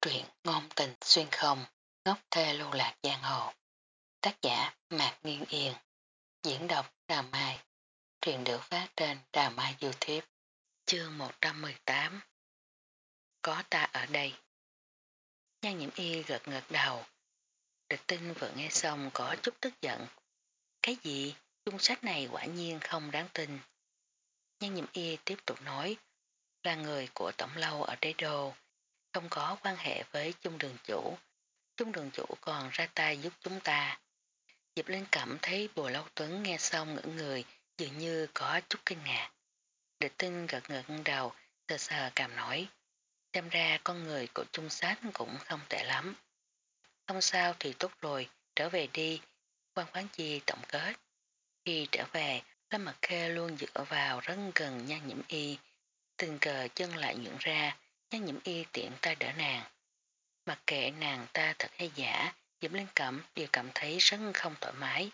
Truyện ngôn tình xuyên không, ngốc thê lưu lạc giang hồ. Tác giả Mạc Nghiên Yên. Diễn đọc Đà Mai. Truyện được phát trên Đà Mai Youtube. Chương 118 Có ta ở đây. Nhan nhiễm y gật ngật đầu. Địch tinh vừa nghe xong có chút tức giận. Cái gì? Chung sách này quả nhiên không đáng tin. Nhan nhiễm y tiếp tục nói là người của tổng lâu ở đế đô không có quan hệ với chung đường chủ. Chung đường chủ còn ra tay giúp chúng ta. Diệp Linh cảm thấy bùa lâu tuấn nghe xong ngỡ người dường như có chút kinh ngạc. Địch tinh gật ngật đầu, sờ sờ cảm nổi. Xem ra con người của trung sát cũng không tệ lắm. Không sao thì tốt rồi, trở về đi, quan khoáng chi tổng kết. Khi trở về, Lâm Mặc Khê luôn dựa vào rất gần nhan nhiễm y, tình cờ chân lại nhượng ra, nha nhiễm y tiện tay đỡ nàng. Mặc kệ nàng ta thật hay giả, Diệp Linh Cẩm đều cảm thấy rất không thoải mái.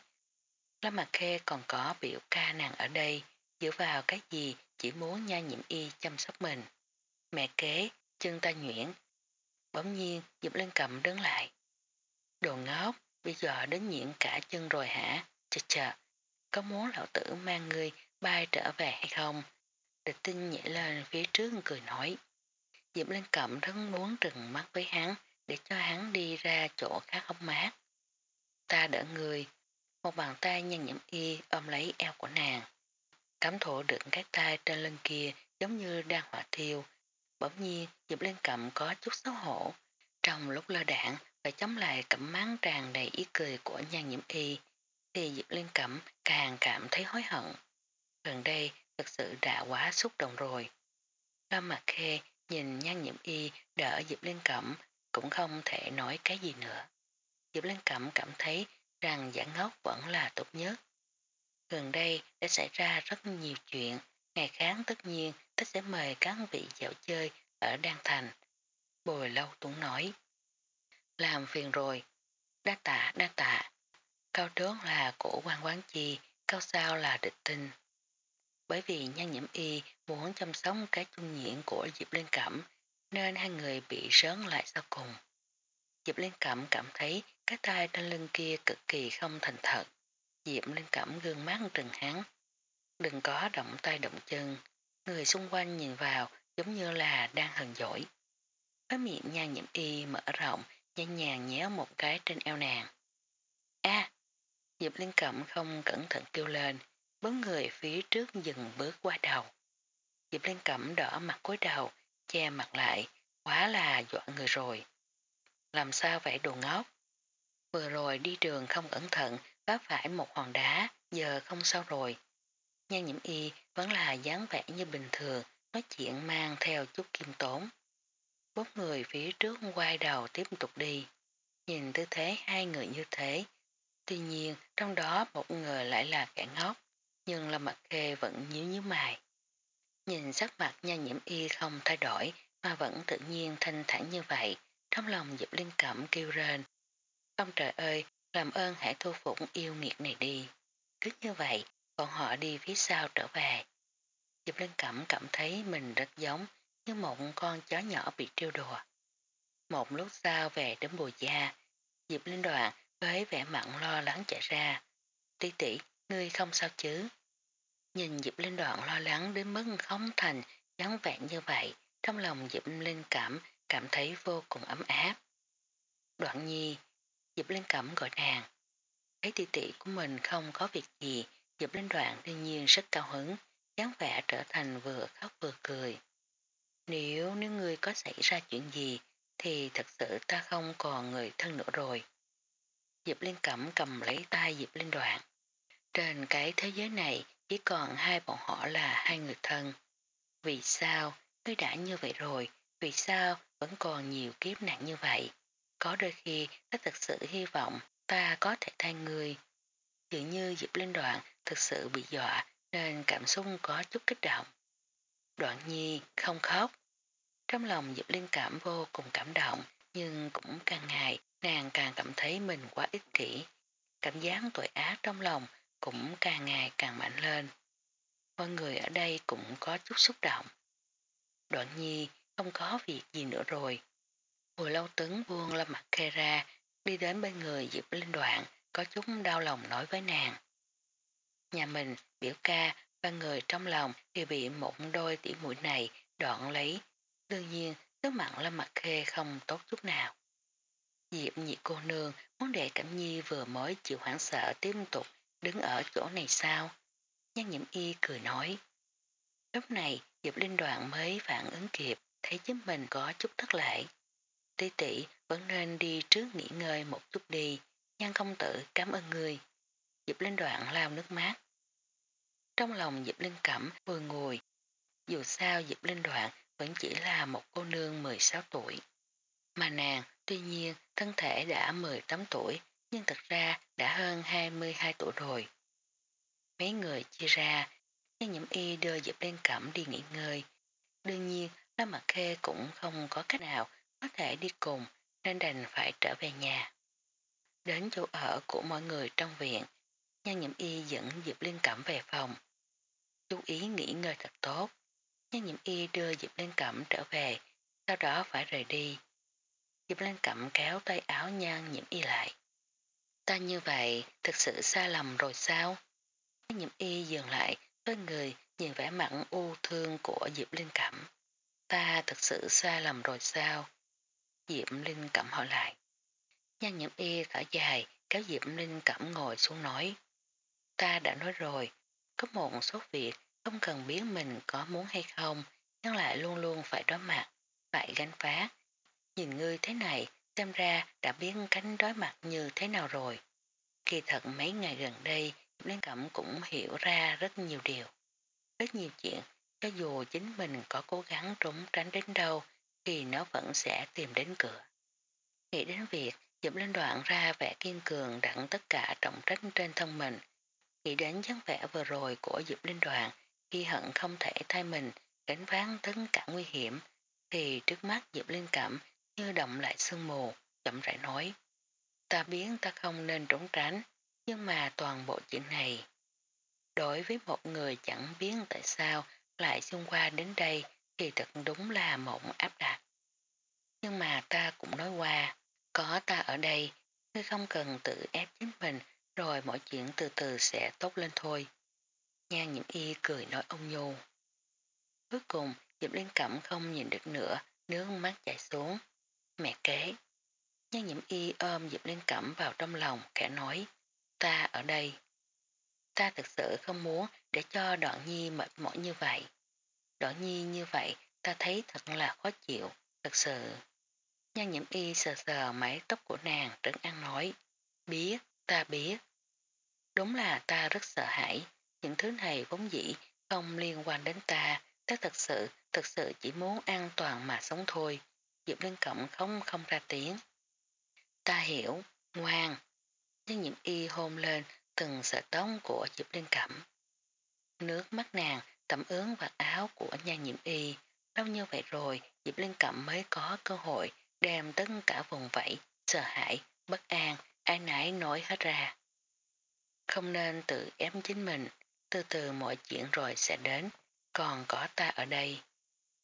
Lâm mặt khê còn có biểu ca nàng ở đây, dựa vào cái gì chỉ muốn nha nhiễm y chăm sóc mình. Mẹ kế, chân ta nhuyễn. Bỗng nhiên Diệp Linh Cẩm đứng lại. Đồ ngốc, bây giờ đến nhiễn cả chân rồi hả? Chà chà, có muốn lão tử mang người bay trở về hay không? Địch tinh nhảy lên phía trước cười nói. Diệp Linh Cẩm rất muốn trừng mắt với hắn để cho hắn đi ra chỗ khác hóng mát. Ta đỡ người, một bàn tay nhân nhiễm y ôm lấy eo của nàng. Cắm thổ được cái tay trên lưng kia giống như đang hỏa thiêu. Bỗng nhiên Diệp Linh Cẩm có chút xấu hổ. Trong lúc lơ đảng và chống lại cẩm máng tràn đầy ý cười của nhan nhiễm y thì Diệp Linh Cẩm càng cảm thấy hối hận. Gần đây thực sự đã quá xúc động rồi. Lâm mặt khê Nhìn nhan nhiễm y đỡ Diệp Liên Cẩm cũng không thể nói cái gì nữa. Diệp Liên Cẩm cảm thấy rằng giả ngốc vẫn là tốt nhất. Gần đây đã xảy ra rất nhiều chuyện, ngày kháng tất nhiên ta sẽ mời các vị dạo chơi ở Đan Thành. Bồi lâu tuấn nói. Làm phiền rồi, đa tạ đa tạ. Cao trướng là cổ quan quán chi, cao sao là địch tinh. Bởi vì nhan nhiễm y muốn chăm sóc cái chung nhiễn của Diệp Liên Cẩm, nên hai người bị rớn lại sau cùng. Diệp Liên Cẩm cảm thấy cái tay trên lưng kia cực kỳ không thành thật. Diệp Liên Cẩm gương mắt trừng hắn. Đừng có động tay động chân. Người xung quanh nhìn vào giống như là đang hờn dỗi. Cái miệng nhan nhiễm y mở rộng, nhẹ nhàng nhéo một cái trên eo nàng. a Diệp Liên Cẩm không cẩn thận kêu lên bốn người phía trước dừng bước qua đầu. Diệp Liên Cẩm đỏ mặt cúi đầu, che mặt lại, quá là dọa người rồi. Làm sao vậy đồ ngốc? Vừa rồi đi đường không cẩn thận, vấp phải một hòn đá, giờ không sao rồi. Nhan nhiễm y vẫn là dáng vẻ như bình thường, nói chuyện mang theo chút kim tốn. Bốn người phía trước quay đầu tiếp tục đi. Nhìn tư thế hai người như thế, tuy nhiên trong đó một người lại là kẻ ngốc nhưng Lâm Mặt Khê vẫn nhíu nhíu mày. Nhìn sắc mặt nha nhiễm y không thay đổi mà vẫn tự nhiên thanh thản như vậy, trong lòng Diệp Linh Cẩm kêu rên. Ông trời ơi, làm ơn hãy thu phục yêu nghiệt này đi. Cứ như vậy, bọn họ đi phía sau trở về. Diệp Linh Cẩm cảm thấy mình rất giống như một con chó nhỏ bị trêu đùa. Một lúc sau về đến bùi gia, Diệp Linh Đoạn với vẻ mặn lo lắng chạy ra. Tí tỷ, ngươi không sao chứ? Nhìn Diệp Linh đoạn lo lắng đến mức không thành dáng vẹn như vậy, trong lòng Diệp Linh cảm cảm thấy vô cùng ấm áp. Đoạn nhi, Diệp Linh cẩm gọi nàng. Thấy tỷ tỷ của mình không có việc gì, Diệp Linh đoạn đương nhiên rất cao hứng, dáng vẻ trở thành vừa khóc vừa cười. Nếu nếu ngươi có xảy ra chuyện gì, thì thật sự ta không còn người thân nữa rồi. Diệp Linh Cẩm cầm lấy tay Diệp Linh Đoạn. Trên cái thế giới này chỉ còn hai bọn họ là hai người thân. Vì sao, ngươi đã như vậy rồi, vì sao vẫn còn nhiều kiếp nạn như vậy? Có đôi khi ta thật sự hy vọng ta có thể thay người. Dường như Diệp Linh Đoạn thực sự bị dọa nên cảm xúc có chút kích động. Đoạn nhi không khóc. Trong lòng Diệp Linh cảm vô cùng cảm động nhưng cũng càng ngày nàng càng cảm thấy mình quá ích kỷ. Cảm giác tội ác trong lòng cũng càng ngày càng mạnh lên. Mọi người ở đây cũng có chút xúc động. Đoạn nhi không có việc gì nữa rồi. Bùi lâu Tướng buông lâm mặt khe ra, đi đến bên người Diệp Linh Đoạn, có chút đau lòng nói với nàng. Nhà mình, biểu ca, ba người trong lòng đều bị một đôi tỉ mũi này đoạn lấy. Đương nhiên, nước mặn lâm mặt khê không tốt chút nào. Diệp nhị cô nương muốn để Cẩm Nhi vừa mới chịu hoảng sợ tiếp tục đứng ở chỗ này sao? Nhan nhiễm y cười nói. Lúc này Diệp Linh Đoạn mới phản ứng kịp thấy chính mình có chút thất lễ, Tỷ tỷ vẫn nên đi trước nghỉ ngơi một chút đi, nhan công tử cảm ơn người. Diệp Linh Đoạn lao nước mát. Trong lòng Diệp Linh Cẩm vừa ngồi, dù sao Diệp Linh Đoạn vẫn chỉ là một cô nương 16 tuổi. Mà nàng tuy nhiên thân thể đã 18 tuổi nhưng thật ra đã hơn 22 tuổi rồi. Mấy người chia ra, nhưng nhiễm y đưa Diệp liên Cẩm đi nghỉ ngơi. Đương nhiên, Lâm Mặt Khê cũng không có cách nào có thể đi cùng nên đành phải trở về nhà. Đến chỗ ở của mọi người trong viện, Nhan Nhiễm Y dẫn Diệp liên Cẩm về phòng. Chú ý nghỉ ngơi thật tốt. Nhan Nhiễm Y đưa Diệp liên Cẩm trở về, sau đó phải rời đi. Diệp liên Cẩm kéo tay áo Nhan Nhiễm Y lại. Ta như vậy thực sự sai lầm rồi sao? Nhậm Y dừng lại với người nhìn vẻ mặn u thương của Diệp Linh Cẩm. Ta thực sự sai lầm rồi sao? Diệp Linh Cẩm hỏi lại. Nhan nhiễm y thở dài, kéo Diệp Linh Cẩm ngồi xuống nói. Ta đã nói rồi, có một số việc không cần biết mình có muốn hay không, nhưng lại luôn luôn phải đối mặt, phải gánh phá. Nhìn ngươi thế này, xem ra đã biết cánh đối mặt như thế nào rồi. Kỳ thật mấy ngày gần đây, Linh Cẩm cũng hiểu ra rất nhiều điều. Rất nhiều chuyện, cho dù chính mình có cố gắng trốn tránh đến đâu, thì nó vẫn sẽ tìm đến cửa. Nghĩ đến việc Diệp Linh đoạn ra vẻ kiên cường đặng tất cả trọng trách trên thân mình. Nghĩ đến dáng vẻ vừa rồi của Diệp Linh đoạn khi hận không thể thay mình gánh ván tất cả nguy hiểm thì trước mắt Diệp Linh cảm như động lại sương mù, chậm rãi nói. Ta biết ta không nên trốn tránh, nhưng mà toàn bộ chuyện này. Đối với một người chẳng biết tại sao lại xung qua đến đây thì thật đúng là một áp đặt. Nhưng mà ta cũng nói qua, có ta ở đây, ngươi không cần tự ép chính mình rồi mọi chuyện từ từ sẽ tốt lên thôi. Nha nhiễm y cười nói ông nhu. Cuối cùng, Diệp Liên Cẩm không nhìn được nữa, nước mắt chảy xuống. Mẹ kế. Nhan nhiễm y ôm Diệp Liên Cẩm vào trong lòng, khẽ nói, ta ở đây. Ta thực sự không muốn để cho đoạn nhi mệt mỏi như vậy. Đoạn nhi như vậy, ta thấy thật là khó chịu, thật sự. Nhan nhiễm y sờ sờ mái tóc của nàng trấn an nói. Biết, ta biết. Đúng là ta rất sợ hãi. Những thứ này vốn dĩ không liên quan đến ta. Ta thật sự, thật sự chỉ muốn an toàn mà sống thôi. Diệp Linh Cẩm không không ra tiếng. Ta hiểu, ngoan. Nhưng nhiễm y hôn lên từng sợi tóc của Diệp Linh Cẩm. Nước mắt nàng tẩm ướn vạt áo của nha nhiễm y. Lâu như vậy rồi, Diệp Linh Cẩm mới có cơ hội đem tất cả vùng vẫy, sợ hãi, bất an, ai nãy nói hết ra. Không nên tự ép chính mình, từ từ mọi chuyện rồi sẽ đến, còn có ta ở đây.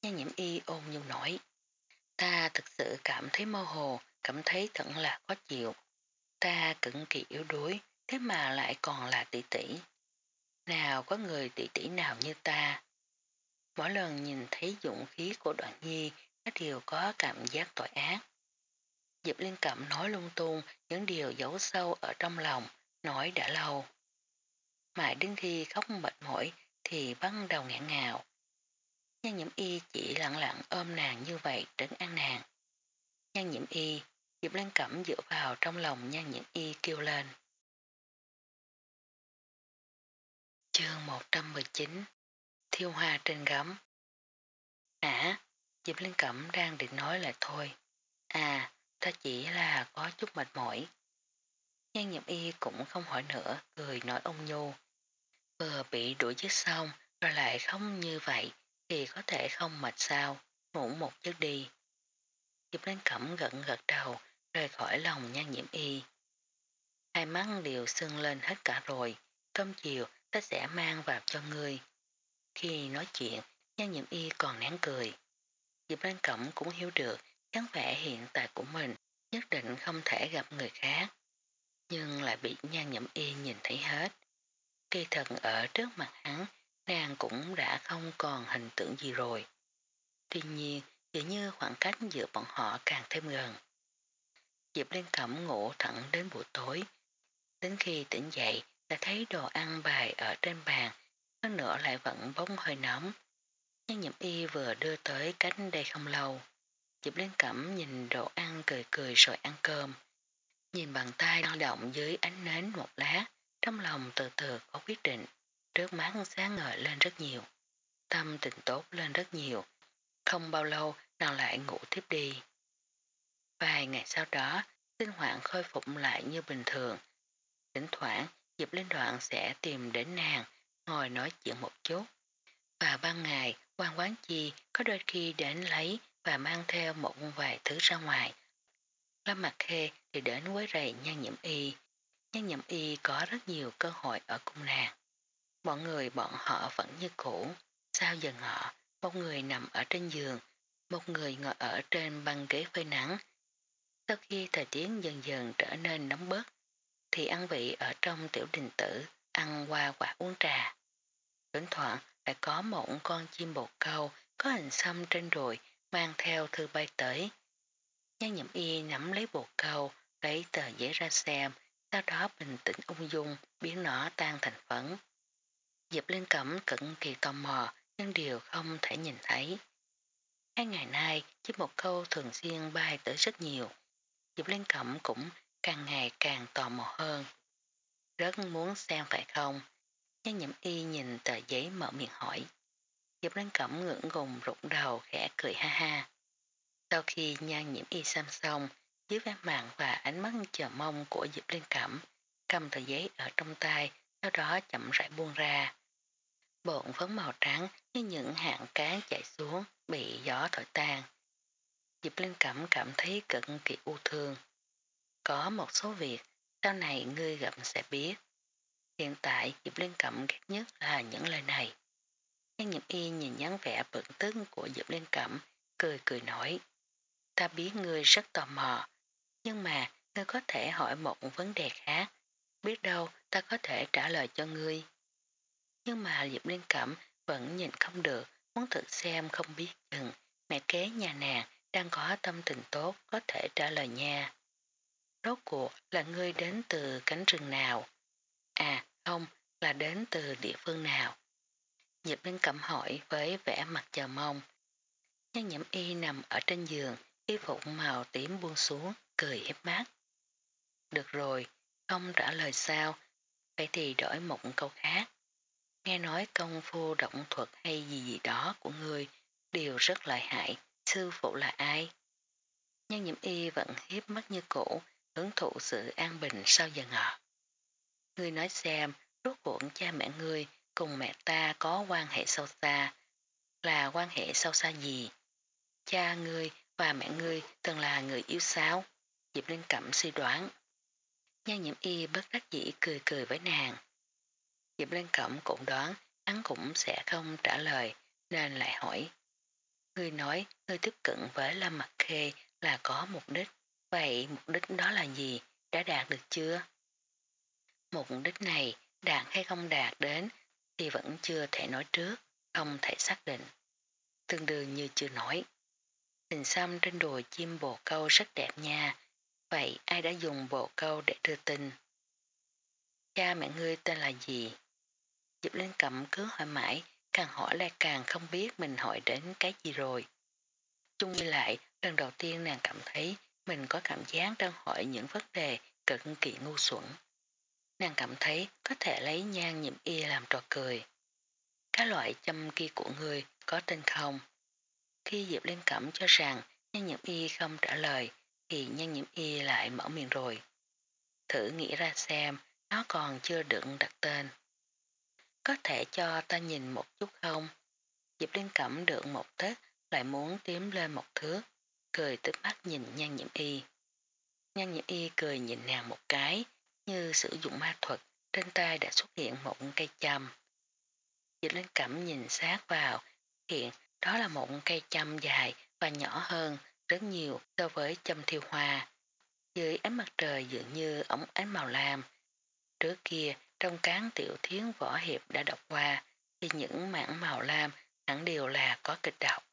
Nha nhiễm y ôn nhu nổi. Ta thực sự cảm thấy mơ hồ, cảm thấy thật là khó chịu. Ta cực kỳ yếu đuối, thế mà lại còn là tỷ tỷ. Nào có người tỷ tỷ nào như ta. Mỗi lần nhìn thấy dụng khí của đoạn nhi nó đều có cảm giác tội ác. Diệp Liên Cẩm nói lung tung những điều giấu sâu ở trong lòng, nói đã lâu. Mãi đến khi khóc mệt mỏi thì bắt đầu ngạn ngào. Nhan nhiễm y chỉ lặng lặng ôm nàng như vậy trấn an nàng. Nhan nhiễm y, Diệp Liên Cẩm dựa vào trong lòng nhan nhiễm y kêu lên. Chương 119 Thiêu hoa trên gấm à, Hả? Diệp Liên Cẩm đang định nói lại thôi. À, ta chỉ là có chút mệt mỏi. Nhan nhậm y cũng không hỏi nữa, cười nói ông nhu. Vừa bị đuổi giết xong, rồi lại không như vậy, thì có thể không mệt sao, ngủ một giấc đi. Diệp Lan Cẩm gật gật đầu, rời khỏi lòng nhan nhiễm y. Hai mắt đều sưng lên hết cả rồi, cơm chiều ta sẽ mang vào cho ngươi. Khi nói chuyện, nhan nhiễm y còn nén cười. Diệp Lan Cẩm cũng hiểu được dáng vẻ hiện tại của mình nhất định không thể gặp người khác, nhưng lại bị nhan nhậm y nhìn thấy hết. Kỳ thật ở trước mặt hắn, nàng cũng đã không còn hình tượng gì rồi. Tuy nhiên, dường như khoảng cách giữa bọn họ càng thêm gần. Diệp Liên Cẩm ngủ thẳng đến buổi tối. Đến khi tỉnh dậy, đã thấy đồ ăn bài ở trên bàn, hơn nữa lại vẫn bóng hơi nóng. Nhân nhậm y vừa đưa tới cánh đây không lâu. Diệp Liên Cẩm nhìn đồ ăn cười cười rồi ăn cơm. Nhìn bàn tay lao động dưới ánh nến một lát, trong lòng từ từ có quyết định, trước mắt sáng ngời lên rất nhiều. Tâm tình tốt lên rất nhiều. Không bao lâu nàng lại ngủ tiếp đi. Vài ngày sau đó, sinh hoạt khôi phục lại như bình thường. Thỉnh thoảng, Diệp Linh Đoạn sẽ tìm đến nàng, ngồi nói chuyện một chút. Và ban ngày, quan quán chi có đôi khi đến lấy và mang theo một vài thứ ra ngoài. Lâm mặt khê thì đến quấy rầy nhan nhiễm y. Nhan nhiễm y có rất nhiều cơ hội ở cung nàng. Bọn người bọn họ vẫn như cũ. Sao giờ ngọ, một người nằm ở trên giường, một người ngồi ở trên băng ghế phơi nắng. Sau khi thời tiết dần dần trở nên nóng bớt, thì ăn vị ở trong tiểu đình tử, ăn qua quả uống trà. Thỉnh thoảng lại có một con chim bồ câu có hình xăm trên đùi mang theo thư bay tới. Nhan nhậm y nắm lấy bồ câu, lấy tờ giấy ra xem, sau đó bình tĩnh ung dung, biến nó tan thành phấn. Diệp Linh Cẩm cực kỳ tò mò, nhưng điều không thể nhìn thấy. Hai ngày nay, chỉ một câu thường xuyên bay tới rất nhiều. Diệp Linh Cẩm cũng càng ngày càng tò mò hơn. Rất muốn xem phải không? Nhân nhậm y nhìn tờ giấy mở miệng hỏi. Diệp Linh Cẩm ngưỡng gùng rụng đầu khẽ cười ha ha. Sau khi nhan nhiễm y xăm xong, dưới vẻ mạng và ánh mắt chờ mong của Diệp Linh Cẩm, cầm tờ giấy ở trong tay, sau đó chậm rãi buông ra. Bộn phấn màu trắng như những hạng cán chạy xuống, bị gió thổi tan. Diệp Linh Cẩm cảm thấy cực kỳ u thương. Có một số việc, sau này ngươi gặp sẽ biết. Hiện tại Diệp Linh Cẩm ghét nhất là những lời này. Nhan Nhiệm Y nhìn nhắn vẻ bận tức của Diệp Linh Cẩm, cười cười nói. Ta biết ngươi rất tò mò, nhưng mà ngươi có thể hỏi một vấn đề khác. Biết đâu ta có thể trả lời cho ngươi. Nhưng mà Diệp liên Cẩm vẫn nhìn không được, muốn thử xem không biết chừng mẹ kế nhà nàng đang có tâm tình tốt có thể trả lời nha. Rốt cuộc là ngươi đến từ cánh rừng nào? À không, là đến từ địa phương nào? Diệp liên Cẩm hỏi với vẻ mặt chờ mong. Nhân nhậm y nằm ở trên giường, y phục màu tím buông xuống, cười hiếp mắt. Được rồi, không trả lời sao, vậy thì đổi một câu khác. Nghe nói công phu động thuật hay gì gì đó của người đều rất lợi hại, sư phụ là ai? Nhân nhiễm y vẫn hiếp mắt như cũ, hưởng thụ sự an bình sau giờ ngọ. Ngươi nói xem, rốt cuộc cha mẹ ngươi cùng mẹ ta có quan hệ sâu xa, là quan hệ sâu xa gì? Cha ngươi và mẹ ngươi từng là người yêu sáo Diệp Linh Cẩm suy đoán. Nhan nhiễm y bất đắc dĩ cười cười với nàng. Diệp Lan Cẩm cũng đoán hắn cũng sẽ không trả lời nên lại hỏi. Ngươi nói ngươi tiếp cận với Lâm Mặt Khê là có mục đích. Vậy mục đích đó là gì? Đã đạt được chưa? Mục đích này đạt hay không đạt đến thì vẫn chưa thể nói trước, không thể xác định. Tương đương như chưa nói. Hình xăm trên đùi chim bồ câu rất đẹp nha. Vậy ai đã dùng bồ câu để đưa tin? Cha mẹ ngươi tên là gì? Diệp Linh Cẩm cứ hỏi mãi, càng hỏi lại càng không biết mình hỏi đến cái gì rồi. Chung như lại, lần đầu tiên nàng cảm thấy mình có cảm giác đang hỏi những vấn đề cực kỳ ngu xuẩn. Nàng cảm thấy có thể lấy nhan nhiệm y làm trò cười. Các loại châm kia của người có tên không? Khi Diệp Liên Cẩm cho rằng nhan nhiệm y không trả lời thì nhan nhiệm y lại mở miệng rồi. Thử nghĩ ra xem nó còn chưa được đặt tên. Có thể cho ta nhìn một chút không? Diệp Liên Cẩm được một tết lại muốn tiếm lên một thước, cười tức mắt nhìn nhan nhiễm y. Nhan nhiễm y cười nhìn nàng một cái, như sử dụng ma thuật, trên tay đã xuất hiện một cây châm. Diệp Liên Cẩm nhìn sát vào, hiện đó là một cây châm dài và nhỏ hơn rất nhiều so với châm thiêu hoa. Dưới ánh mặt trời dường như ống ánh màu lam. Trước kia, trong cán tiểu thiến võ hiệp đã đọc qua, thì những mảng màu lam hẳn đều là có kịch độc.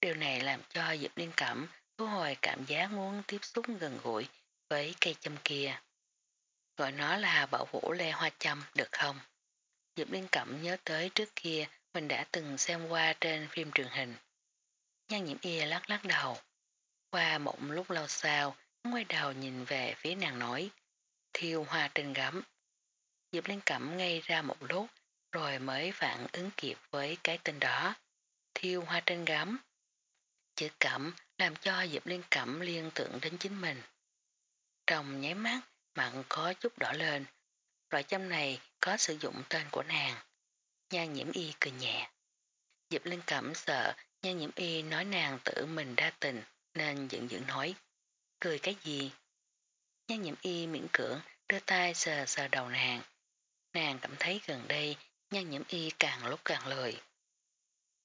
Điều này làm cho Diệp Liên Cẩm thu hồi cảm giác muốn tiếp xúc gần gũi với cây châm kia. Gọi nó là bảo vũ lê hoa châm được không? Diệp Liên Cẩm nhớ tới trước kia mình đã từng xem qua trên phim truyền hình. Nhan nhiễm y lắc lắc đầu. Qua một lúc lâu sau, quay đầu nhìn về phía nàng nói, thiêu hoa trên gấm. Diệp Liên Cẩm ngay ra một lúc, rồi mới phản ứng kịp với cái tên đó. Thiêu hoa trên gấm. Chữ cẩm làm cho Diệp Liên Cẩm liên tưởng đến chính mình. Trong nháy mắt, mặn có chút đỏ lên. Loại châm này có sử dụng tên của nàng. Nhan nhiễm y cười nhẹ. Diệp Liên Cẩm sợ nhan nhiễm y nói nàng tự mình đa tình nên giận dữ nói. Cười cái gì? Nhan nhiễm y miễn cưỡng đưa tay sờ sờ đầu nàng. Nàng cảm thấy gần đây nhan nhiễm y càng lúc càng lười.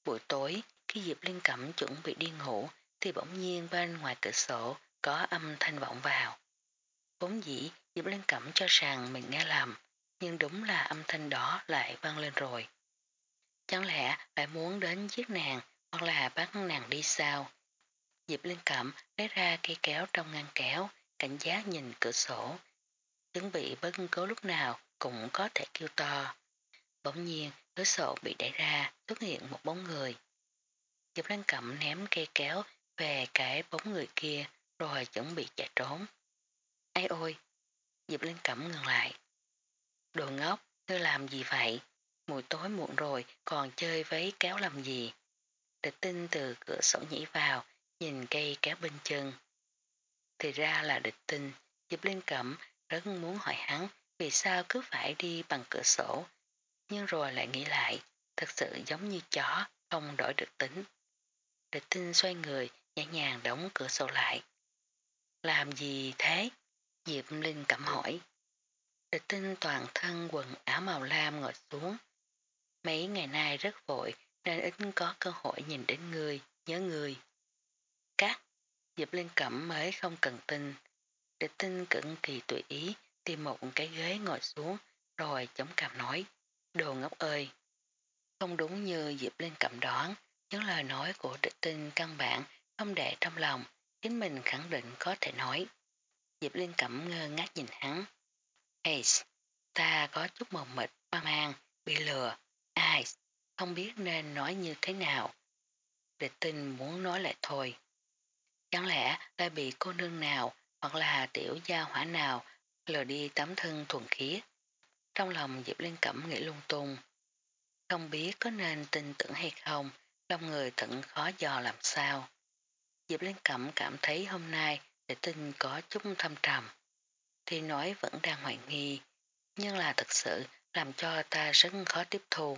Buổi tối, khi Diệp Liên Cẩm chuẩn bị đi ngủ thì bỗng nhiên bên ngoài cửa sổ có âm thanh vọng vào. Vốn dĩ Diệp Liên Cẩm cho rằng mình nghe lầm, nhưng đúng là âm thanh đó lại vang lên rồi. Chẳng lẽ lại muốn đến giết nàng hoặc là bắt nàng đi sao? Diệp Liên Cẩm lấy ra cây kéo trong ngăn kéo, cảnh giác nhìn cửa sổ. Chuẩn bị bất cứ lúc nào cũng có thể kêu to. Bỗng nhiên cửa sổ bị đẩy ra, xuất hiện một bóng người. Diệp Lan Cẩm ném cây kéo về cái bóng người kia rồi chuẩn bị chạy trốn. Ai ôi! Diệp Lan Cẩm ngừng lại. Đồ ngốc, ngươi làm gì vậy? Mùi tối muộn rồi còn chơi với kéo làm gì? Địch tinh từ cửa sổ nhảy vào, nhìn cây kéo bên chân. Thì ra là địch tinh, Diệp Liên Cẩm rất muốn hỏi hắn vì sao cứ phải đi bằng cửa sổ. Nhưng rồi lại nghĩ lại, thật sự giống như chó, không đổi được tính. Địch tinh xoay người, nhẹ nhàng đóng cửa sổ lại. Làm gì thế? Diệp Linh cẩm hỏi. Địch tinh toàn thân quần áo màu lam ngồi xuống. Mấy ngày nay rất vội nên ít có cơ hội nhìn đến người, nhớ người. Diệp Linh cẩm mới không cần tin. Địch tinh cực kỳ tùy ý tìm một cái ghế ngồi xuống rồi chống cằm nói. Đồ ngốc ơi! Không đúng như Diệp Linh cẩm đoán, những lời nói của địch tinh căn bản không để trong lòng, chính mình khẳng định có thể nói. Diệp Liên Cẩm ngơ ngác nhìn hắn. Hey, ta có chút mờ mịt, hoang mang, bị lừa. Ai, không biết nên nói như thế nào. Địch tinh muốn nói lại thôi. Chẳng lẽ đã bị cô nương nào hoặc là tiểu gia hỏa nào lừa đi tấm thân thuần khiết. Trong lòng Diệp Liên Cẩm nghĩ lung tung. Không biết có nên tin tưởng hay không, lòng người thận khó dò làm sao. Diệp Liên Cẩm cảm thấy hôm nay để tin có chút thâm trầm. Thì nói vẫn đang hoài nghi, nhưng là thật sự làm cho ta rất khó tiếp thu.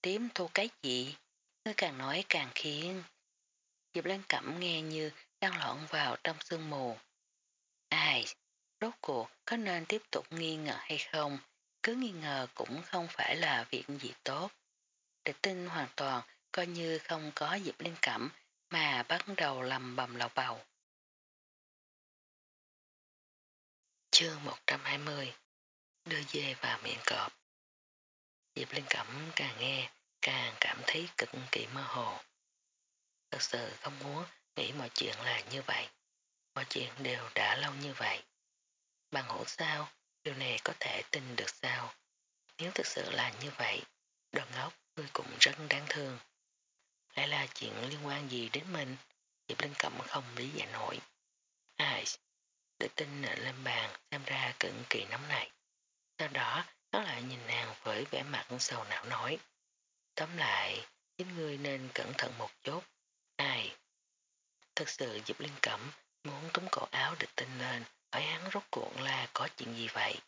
Tiếp thu cái gì? Ngươi càng nói càng khiến. Diệp Lan Cẩm nghe như đang lộn vào trong sương mù. Ai? Rốt cuộc có nên tiếp tục nghi ngờ hay không? Cứ nghi ngờ cũng không phải là việc gì tốt. Địch tin hoàn toàn coi như không có Diệp Lan Cẩm mà bắt đầu lầm bầm lầu bầu. Chương 120 Đưa dê vào miệng cọp Diệp Linh Cẩm càng nghe càng cảm thấy cực kỳ mơ hồ. Thật sự không muốn nghĩ mọi chuyện là như vậy. Mọi chuyện đều đã lâu như vậy. Bằng hữu sao, điều này có thể tin được sao? Nếu thực sự là như vậy, đồn ngốc ngươi cũng rất đáng thương. Lại là chuyện liên quan gì đến mình? Diệp Linh Cẩm không lý giải nổi. Ai? Để tin lên bàn xem ra cực kỳ nóng này. Sau đó nó lại nhìn nàng với vẻ mặt sầu não nói. Tóm lại, chính ngươi nên cẩn thận một chút. Thật sự Diệp Linh Cẩm muốn túng cổ áo địch tinh lên hỏi hắn rốt cuộn là có chuyện gì vậy.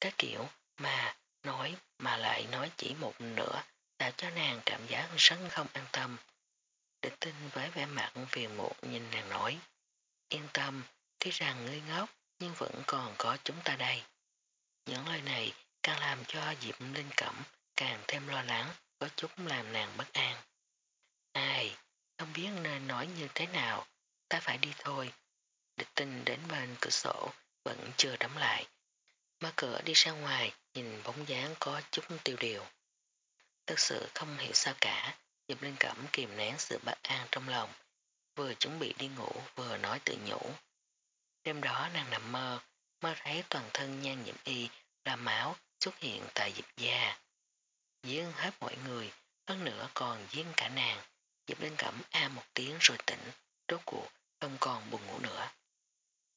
Cái kiểu mà nói mà lại nói chỉ một nửa tạo cho nàng cảm giác rất không an tâm. Địch tinh với vẻ mặt phiền muộn nhìn nàng nói. Yên tâm, tuy rằng ngươi ngốc nhưng vẫn còn có chúng ta đây. Những lời này càng làm cho Diệp Linh Cẩm càng thêm lo lắng, có chút làm nàng bất an. Ai, không biết nên nói như thế nào, ta phải đi thôi. Địch tinh đến bên cửa sổ, vẫn chưa đóng lại. Mở cửa đi ra ngoài, nhìn bóng dáng có chút tiêu điều. Thật sự không hiểu sao cả, Diệp Linh Cẩm kìm nén sự bất an trong lòng, vừa chuẩn bị đi ngủ vừa nói tự nhủ. Đêm đó nàng nằm mơ, mơ thấy toàn thân nhan nhiễm y là máu xuất hiện tại dịp da. Giết hết mọi người, hơn nữa còn giết cả nàng. Diệp Linh Cẩm a một tiếng rồi tỉnh, rốt cuộc không còn buồn ngủ nữa.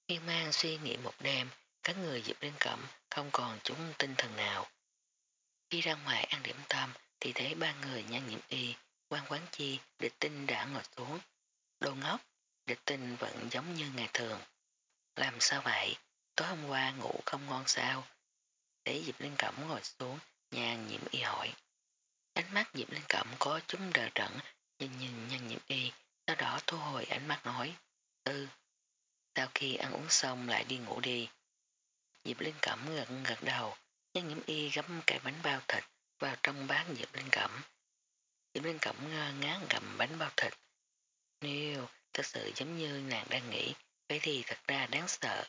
Miên mang suy nghĩ một đêm, các người Diệp Linh Cẩm không còn chúng tinh thần nào. Khi ra ngoài ăn điểm tâm thì thấy ba người nhan nhiễm y, quan quán chi, địch tinh đã ngồi xuống. Đồ ngốc, địch tinh vẫn giống như ngày thường. Làm sao vậy? Tối hôm qua ngủ không ngon sao? Để Diệp Linh Cẩm ngồi xuống, nhan nhiễm y hỏi. Ánh mắt Diệp Linh Cẩm có chúng đờ trận, nhìn nhìn nhân nhiễm y, sau đó thu hồi ánh mắt nói. ừ Sau khi ăn uống xong lại đi ngủ đi. Diệp Linh Cẩm gật gật đầu, nhân nhiễm y gắm cái bánh bao thịt vào trong bát Diệp Linh Cẩm. Diệp Linh Cẩm ngơ ngán gặm bánh bao thịt. Nếu thật sự giống như nàng đang nghĩ, vậy thì thật ra đáng sợ.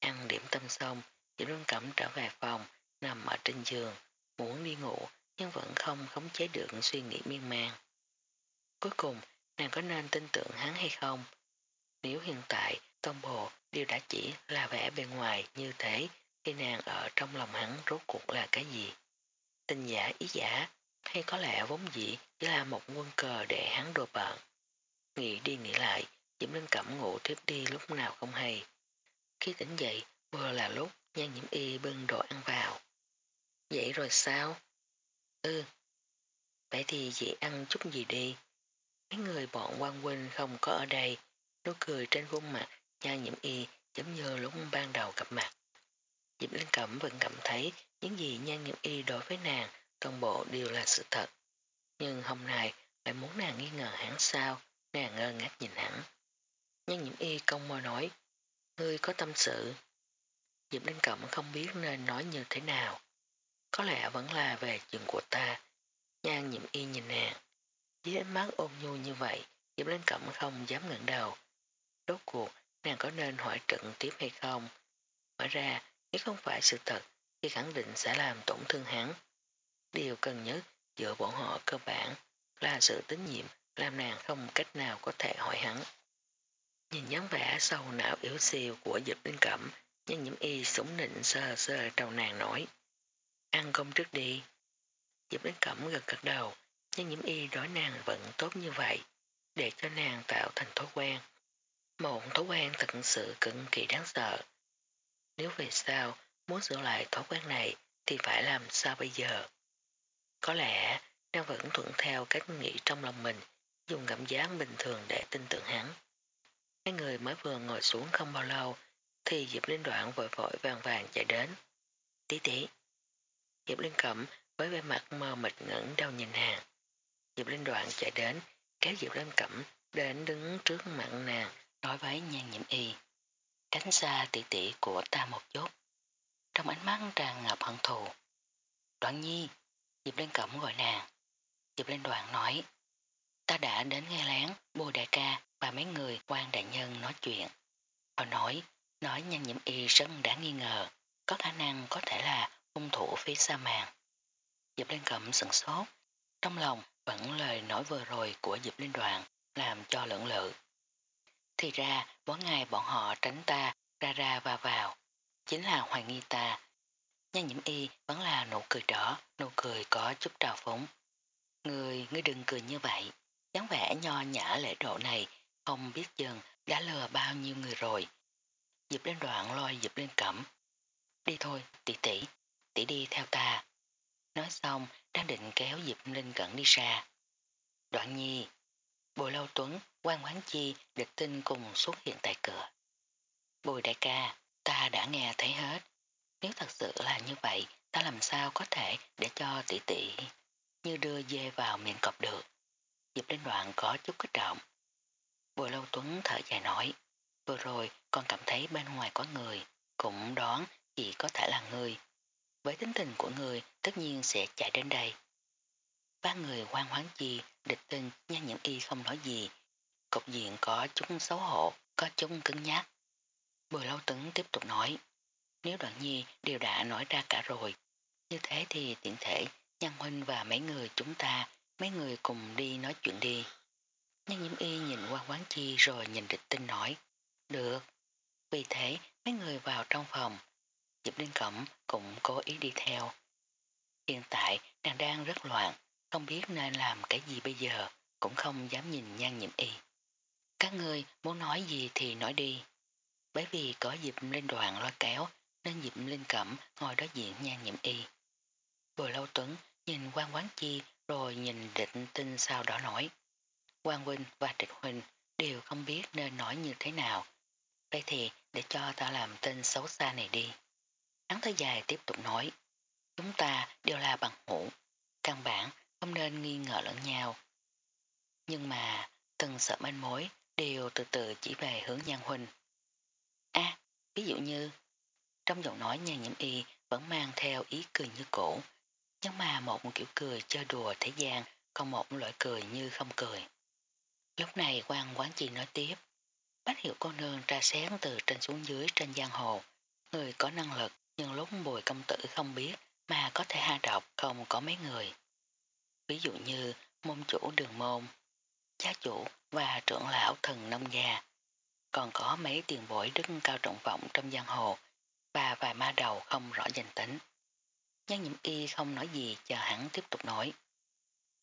Ăn điểm tâm xong, Diệp Linh Cẩm trở về phòng, nằm ở trên giường, muốn đi ngủ nhưng vẫn không khống chế được suy nghĩ miên man. Cuối cùng, nàng có nên tin tưởng hắn hay không? Nếu hiện tại toàn bộ đều đã chỉ là vẻ bề ngoài như thế thì nàng ở trong lòng hắn rốt cuộc là cái gì? Tình giả ý giả hay có lẽ vốn dĩ chỉ là một quân cờ để hắn đùa bận. Nghĩ đi nghĩ lại, Diễm Linh Cẩm ngủ tiếp đi lúc nào không hay. Khi tỉnh dậy, vừa là lúc nhan nhiễm y bưng đồ ăn vào. Vậy rồi sao? Ừ. Vậy thì chị ăn chút gì đi. Mấy người bọn quan huynh không có ở đây, nụ cười trên khuôn mặt nhan nhiễm y giống như lúc ban đầu gặp mặt. Diệp Linh Cẩm vẫn cảm thấy những gì nhan nhiễm y đối với nàng toàn bộ đều là sự thật. Nhưng hôm nay lại muốn nàng nghi ngờ hắn sao, nàng ngơ ngác nhìn hắn. Nhan nhiễm y công môi nói, ngươi có tâm sự. Diệp Linh Cẩm không biết nên nói như thế nào. Có lẽ vẫn là về chuyện của ta. Nhan nhiễm y nhìn nàng dưới ánh mắt ôn nhu như vậy, Diệp Linh Cẩm không dám ngẩng đầu. Đốt cuộc, nàng có nên hỏi trận tiếp hay không? Mở ra, nếu không phải sự thật, thì khẳng định sẽ làm tổn thương hắn. Điều cần nhất giữa bọn họ cơ bản là sự tín nhiệm làm nàng không cách nào có thể hỏi hắn. Nhìn dáng vẻ sâu não yếu siêu của Diệp Linh Cẩm, nhân nhiễm y sủng nịnh sơ sơ đầu nàng nói. Ăn cơm trước đi. Diệp Linh Cẩm gật gật đầu, nhưng nhiễm y đối nàng vẫn tốt như vậy, để cho nàng tạo thành thói quen. Một thói quen thật sự cực kỳ đáng sợ. Nếu về sau muốn sửa lại thói quen này thì phải làm sao bây giờ? Có lẽ nàng vẫn thuận theo cách nghĩ trong lòng mình, dùng cảm giác bình thường để tin tưởng hắn. Hai người mới vừa ngồi xuống không bao lâu thì Diệp Linh Đoạn vội vội vàng vàng chạy đến. Tí tí. Diệp Linh Cẩm với vẻ mặt mơ mịt ngẩn đau nhìn hàng Diệp Linh Đoạn chạy đến, kéo Diệp Linh Cẩm đến đứng trước mặt nàng, nói với nhan nhiễm y. Tránh xa tỷ tỷ của ta một chút. Trong ánh mắt tràn ngập hận thù. Đoạn nhi, Diệp Linh Cẩm gọi nàng. Diệp Linh Đoạn nói, ta đã đến nghe lén bùi đại ca và mấy người quan đại nhân nói chuyện. Họ nói, nói nhan nhiễm y rất đáng nghi ngờ, có khả năng có thể là hung thủ phía xa màn. Diệp Linh Cẩm sửng sốt, trong lòng vẫn lời nói vừa rồi của Diệp Linh Đoàn làm cho lưỡng lự. Thì ra, mỗi ngày bọn họ tránh ta, ra ra và vào, chính là hoài nghi ta. Nhan nhiễm y vẫn là nụ cười đỏ, nụ cười có chút trào phúng. Người, ngươi đừng cười như vậy, dáng vẻ nho nhã lễ độ này, không biết dần đã lừa bao nhiêu người rồi. Diệp lên đoạn lôi Diệp lên cẩm. Đi thôi, tỷ tỷ, tỷ đi theo ta. Nói xong, đang định kéo Diệp Linh Cẩn đi ra. Đoạn nhi, Bùi Lâu Tuấn, quan hoán chi, địch tinh cùng xuất hiện tại cửa. Bùi đại ca, ta đã nghe thấy hết. Nếu thật sự là như vậy, ta làm sao có thể để cho tỷ tỷ như đưa dê vào miệng cọp được. Diệp Linh Đoạn có chút kích động. Bùi Lâu Tuấn thở dài nói, vừa rồi con cảm thấy bên ngoài có người, cũng đoán chỉ có thể là người. Với tính tình của người tất nhiên sẽ chạy đến đây. ba người quan hoáng chi, địch tinh, nhan nhiễm y không nói gì. Cục diện có chúng xấu hổ, có chúng cứng nhắc. Bùi lâu tấn tiếp tục nói, nếu đoạn nhi đều đã nói ra cả rồi, như thế thì tiện thể Nhan huynh và mấy người chúng ta, mấy người cùng đi nói chuyện đi. Nhân nhiễm y nhìn qua quán chi rồi nhìn địch tinh nói, được. Vì thế mấy người vào trong phòng, Diệp Liên Cẩm cũng cố ý đi theo. Hiện tại nàng đang rất loạn, không biết nên làm cái gì bây giờ, cũng không dám nhìn nhan nhiệm y. Các người muốn nói gì thì nói đi. Bởi vì có Diệp Linh Đoàn lo kéo nên Diệp Linh Cẩm ngồi đối diện nhan nhiệm y. Bùi lâu tuấn nhìn quan quán chi rồi nhìn định tinh sau đó nói. quan Huynh và Trịch Huynh đều không biết nên nói như thế nào. Vậy thì để cho ta làm tên xấu xa này đi. Hắn tới dài tiếp tục nói. Chúng ta đều là bằng hữu. Căn bản không nên nghi ngờ lẫn nhau. Nhưng mà từng sợ manh mối đều từ từ chỉ về hướng Nhan Huynh. a ví dụ như trong giọng nói nhà nhiễm y vẫn mang theo ý cười như cũ, nhưng mà một kiểu cười chơi đùa thế gian, còn một loại cười như không cười. Lúc này quan quán chi nói tiếp, bách hiệu cô nương tra sáng từ trên xuống dưới trên giang hồ, người có năng lực nhưng lúc bùi công tử không biết mà có thể ha độc không có mấy người. Ví dụ như môn chủ đường môn, gia chủ và trưởng lão thần nông gia, còn có mấy tiền bối đức cao trọng vọng trong giang hồ và vài ma đầu không rõ danh tính. Nhân nhiễm y không nói gì chờ hắn tiếp tục nói.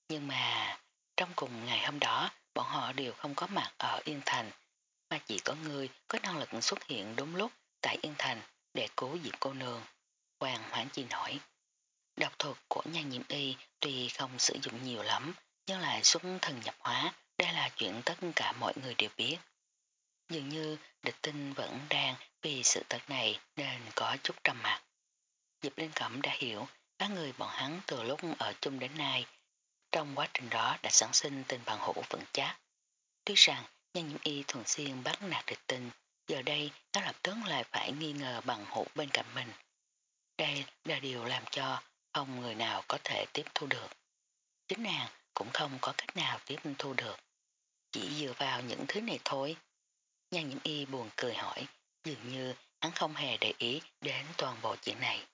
Nhưng mà trong cùng ngày hôm đó bọn họ đều không có mặt ở Yên Thành mà chỉ có người có năng lực xuất hiện đúng lúc tại Yên Thành để cứu diệp cô nương. Hoàng hoảng chi nổi. Độc thuật của nha nhiễm y tuy không sử dụng nhiều lắm, nhưng lại xuất thần nhập hóa, đây là chuyện tất cả mọi người đều biết. Dường như địch tinh vẫn đang vì sự thật này nên có chút trầm mặt. Diệp Linh Cẩm đã hiểu các người bọn hắn từ lúc ở chung đến nay, trong quá trình đó đã sản sinh tình bằng hữu vững chắc. Tuy rằng nhân nhiễm y thường xuyên bắt nạt địch tinh giờ đây nó lập tức lại phải nghi ngờ bằng hữu bên cạnh mình. Đây là điều làm cho không người nào có thể tiếp thu được. Chính nàng cũng không có cách nào tiếp thu được. Chỉ dựa vào những thứ này thôi. Nhan nhiễm y buồn cười hỏi, dường như hắn không hề để ý đến toàn bộ chuyện này.